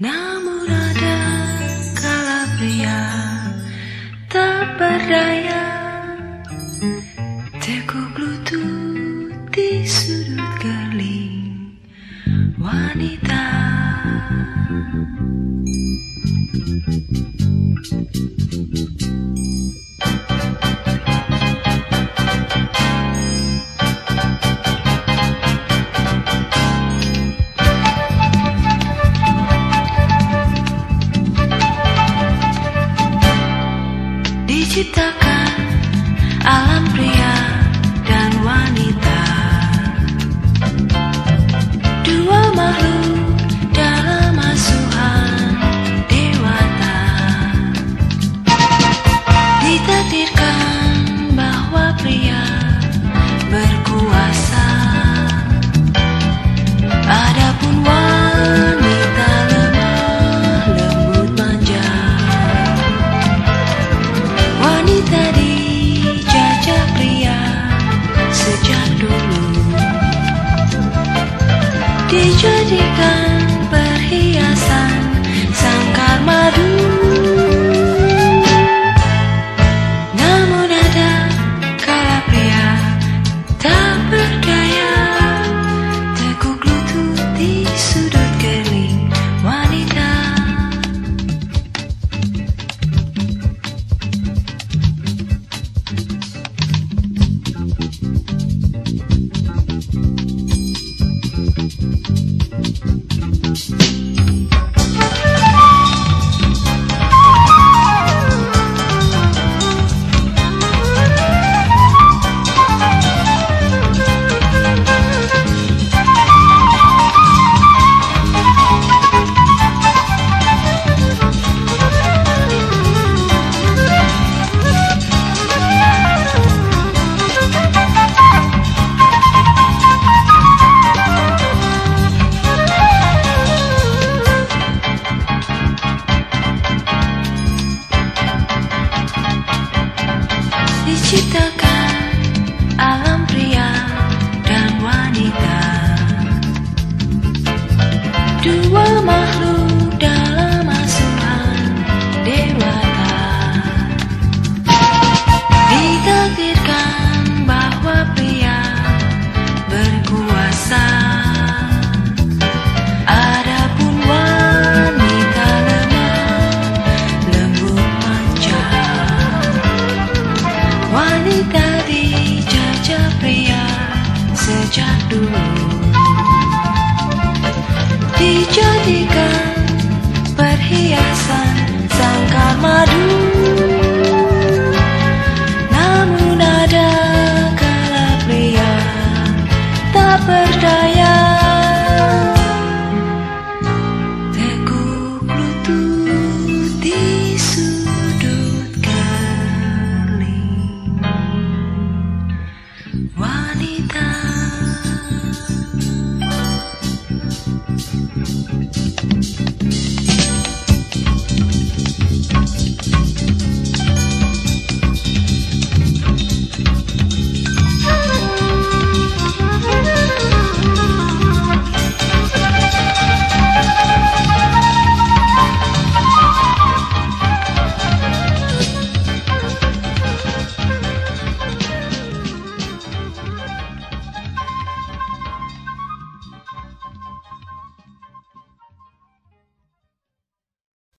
Namun ada kala pria tak berdaya. Tekuk lutut tisu так jadul Dijadikan perhiasan sangkar madu. Namun ada kala pria tak berdaya. Tekuk lutut di sudut kali. Wanita Thank you.